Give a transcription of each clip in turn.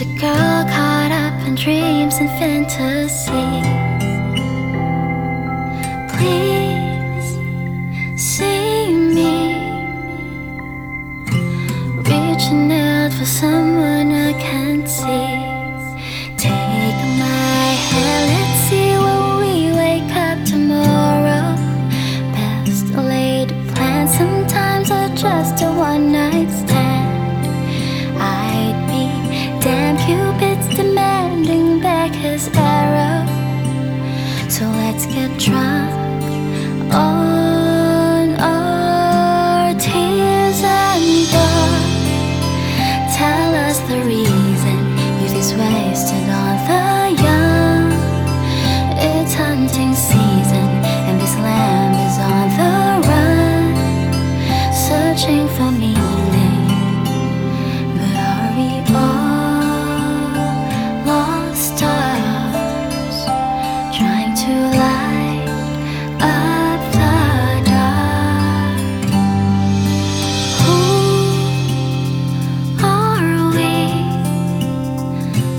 a girl caught up in dreams and fantasy. Please see me reaching out for someone I can't see. Take my hand, let's see when we wake up tomorrow. Best laid plans sometimes are just So let's get drunk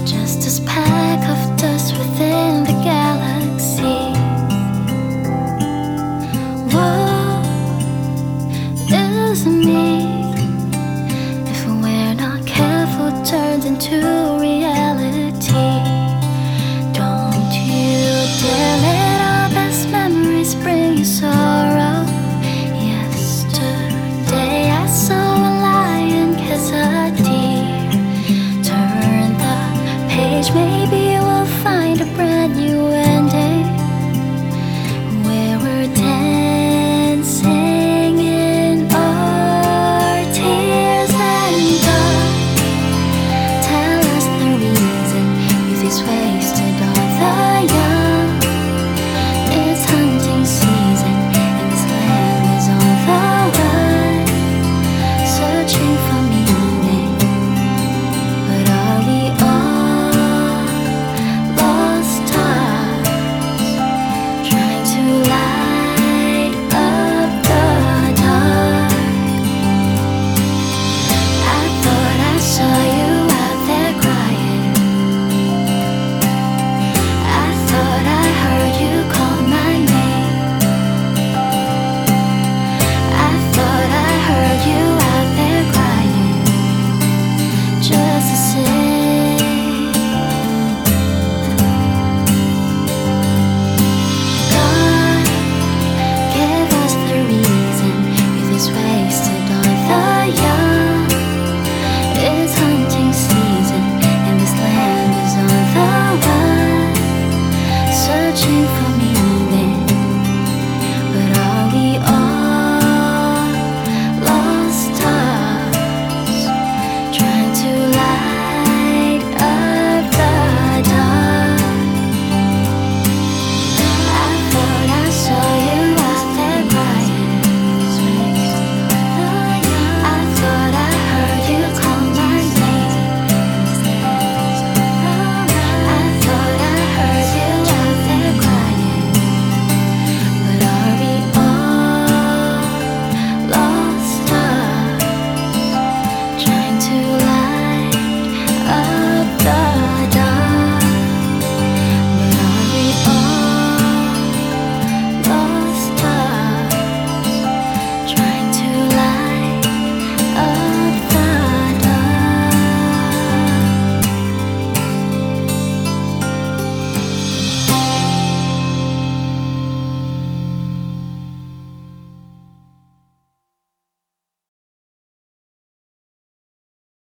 Just a speck of dust within the galaxy. Me? If we're not careful, turns into